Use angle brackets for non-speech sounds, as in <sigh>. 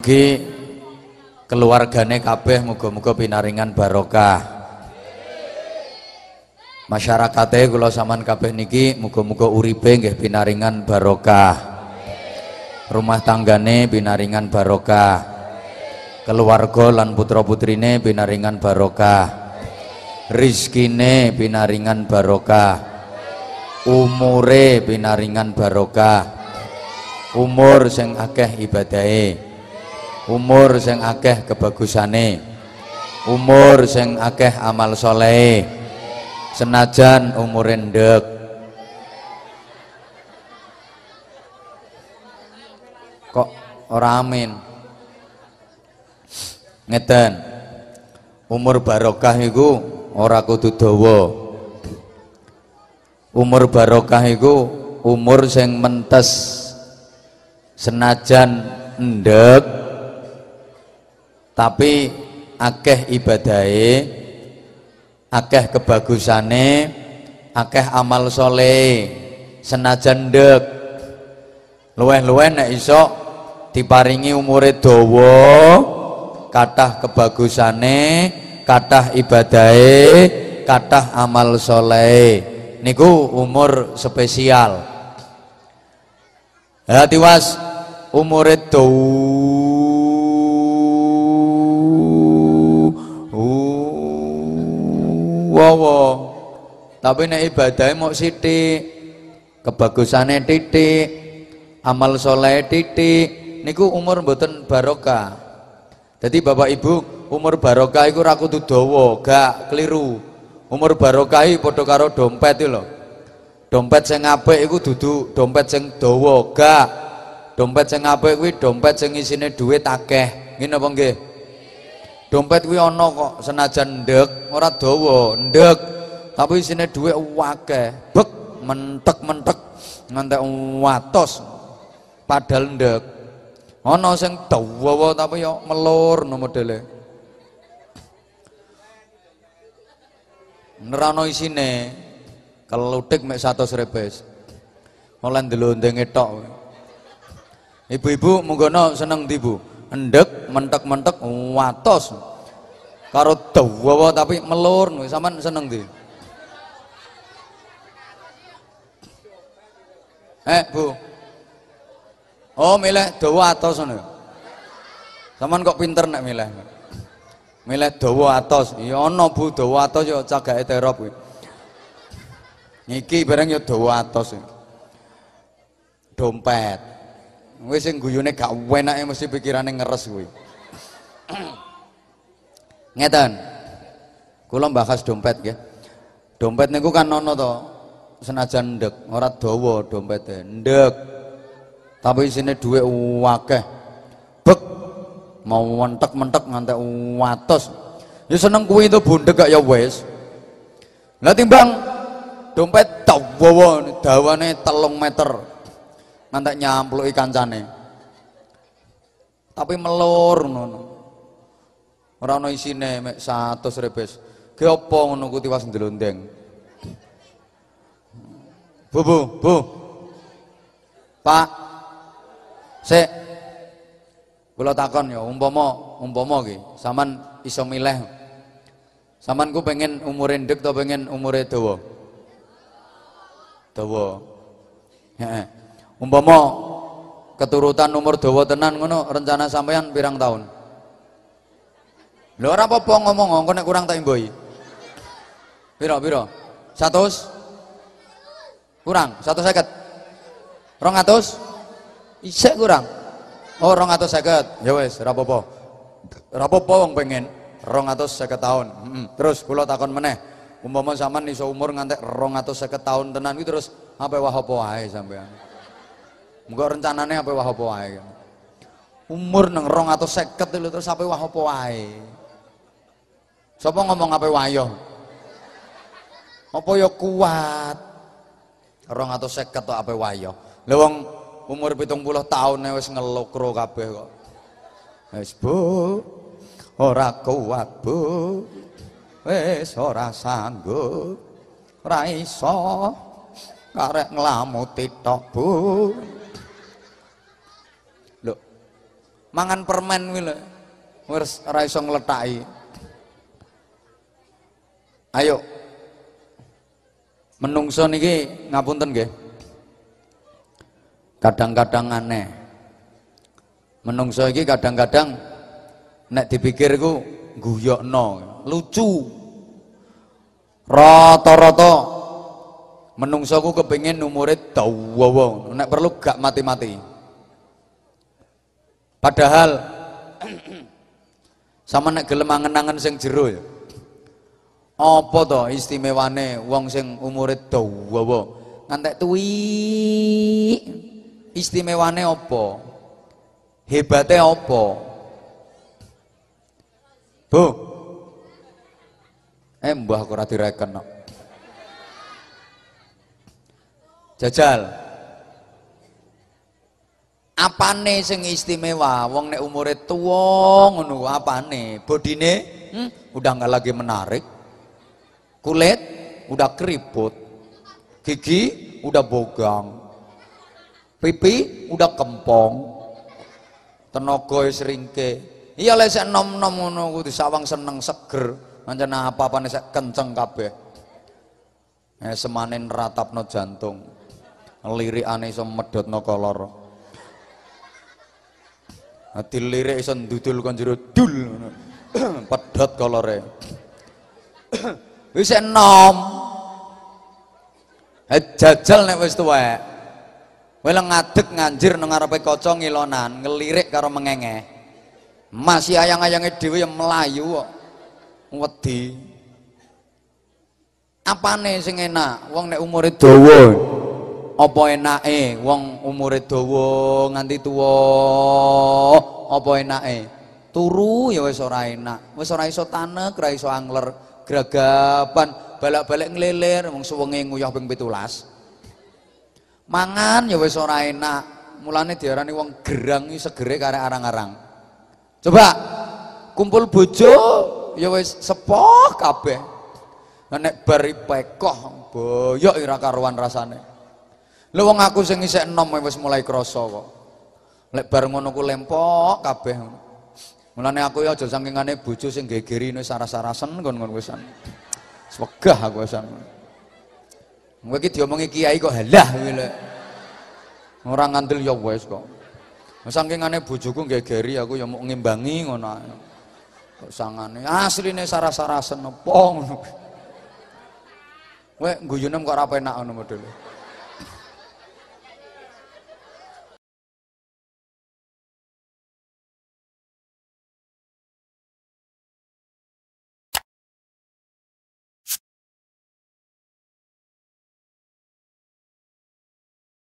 Mugi keluargane kabeh muga-muga pinaringan barokah. Masyarakate kula sampean kabeh niki muga-muga uripe nggih pinaringan barokah. Rumah tanggane pinaringan barokah. Keluarga lan putra-putrine pinaringan barokah. Rizkine pinaringan barokah. Umure pinaringan barokah. Umur sing akeh ibadahe umur sing akeh kebagusane. Umur sing akeh amal soleh. Senajan umur ndek. Kok ora amin? Ngeten. Umur barokah iku ora kudu dawa. Umur barokah iku umur sing mentes. Senajan ndek tapi akeh ibadahe akeh kebagusane akeh amal soleh senajan ndek. Luweh-luweh nek iso diparingi umure dawa kathah kebagusane kathah ibadahe kathah amal soleh. Niku umur spesial. Hati was umure dawa wawa tapi nek ibadahnya mau sithik kebagusane titik amal soleh titik niku umur mboten barokah. Jadi bapak ibu umur barokah iku ra kudu dawa gak keliru. Umur barokah iki padha karo dompet iki lho. Dompet sing apik iku dudu dompet sing dawa gak. Dompet sing apik kuwi dompet sing isine dhuwit akeh. Ngene apa nggih dompet kuwi ana kok senajan ndek ora dawa ndek. Tapi isine dhuwit akeh bek mentek-mentek ngantek watos. Padahal ndek. Ana sing dawa tapi yo melur no modele. Nerano isine kelutik mek 100 rebes. Oleh ndelondenge tok. Ibu-ibu munggono seneng ndi Bu? Endek mentek-mentek watos. Karo dawa tapi melur sampean seneng di eh bu. Oh milih dawa atos ngono sampean kok pinter nek milih? Milih dawa atos. Iya ana bu dawa atos yo cagake terop kuwi iki bareng yo dawa atos dompet. Wis sing guyune gak enake mesti pikirane ngeres kuwi. <clears throat> Ngeten. Kula bahas dompet nggih. Dompet niku kan ana to senajan ndek, ora dawa dompete. Ndek. Tapi isine dhuwit akeh. Bek mau mentek-mentek ngantek watos. Ya seneng kuwi itu bundek gak ya wis. Lah timbang dompet dawa dawane telung meter ngantek nyampluk kancane tapi melur ngono ora ana isine mek 100 rebes ge apa ngono ku tiwas ndlondeng bu bu bu. Pak. Sik. Kula takon ya umpama umpama ki sampean iso milih. Sampean ku pengen umure ndek atau pengen umure dawa? Dawa. Heeh. Umpama keturutan umur dawa tenan ngono rencana sampean pirang tahun lho ora apa-apa ngomong engko nek kurang tak imboi. Piro piro? 100 kurang 150 200 isek kurang. Oh 250 ya wis ora apa-apa. Ora apa-apa wong pengen 250 tahun. Hmm. terus kula takon meneh. Umpama sampean iso umur ngantek 250 tahun tenan iki terus apa wah apa wae sampean? Muga rencanane apa wah apa wae. Umur nang 250 lho terus apa wah apa wae. Sapa ngomong apa wae yo? Apa yo kuat? 250 tok apa wae yo. Lha wong umur 70 tahun wis ngelokro kabeh kok. Wis Bu, ora kuat Bu. Wis ora sanggup. Ora iso karek nglamuti tok Bu. mangan permen kuwi lho wis ora ayo. Menungso niki ngapunten nggih? Kadang-kadang aneh. Menungso iki kadang-kadang nek dipikir iku guyokno lucu. Rata-rata menungso ku kepengin umure dawa nek perlu gak mati-mati. Padahal <clears throat> sama nek gelem angen-angen sing jero ya apa to istimewane wong sing umure dawa ngantek tuwi. Istimewane apa? Hebate apa? Bu. Eh mbah aku ora direken no. jajal. Apane sing istimewa? Wong nek umure tuwa ngono apane? Bodine? Hmm, udah nggak lagi menarik kulit udah keriput gigi udah bogang pipi udah kempong tenaga wis ringke. Iya lek sik nom-nom ngono ku disawang seneng seger pancen apa-apane sik kenceng kabeh. Eh semanin ratapno jantung lirikane iso medhotno kolor. Dilirik iso ndudul kon jero dul <coughs> pedhot kolore wis enom. Jajal nek wis tuwek. Kowe ngadeg nganjir nang ngarepe kaca ngilonan ngelirik karo mengenge. Masih ayang-ayange dhewe yang melayu kok. Wedi. Apane sing enak? Wong nek umure dawa. Apa enake? Wong umure dawa nganti tuwa. Apa enake? Turu ya wis ora enak. Wis ora iso tanek ora iso angler gragapan balak-balik ngelilir wong suwenge nguyah ping 17 mangan ya wis ora enak. Mulane diarani wong gerang iki segere arang-arang. Coba kumpul bojo ya wis sepoh kabeh. Nek bari pekoh boyok ira karuan rasane. Lho wong aku sing isih enom wis mulai krasa kok. Lek bar ngono ku lempok kabeh Mulane aku ya aja sangkingane bojo sing gegeri wis saras-sarasen kon-kon wisan. Wegah aku wisan. Kowe iki diomongi kiai kok halah kuwi lho. Ora ngandel ya wis kok. Sangkingane bojoku gegeri aku ya mau ngimbangi ngono. Kok sangane asline saras-sarasen apa ngono. Kowe guyune kok ora penak ngono modele.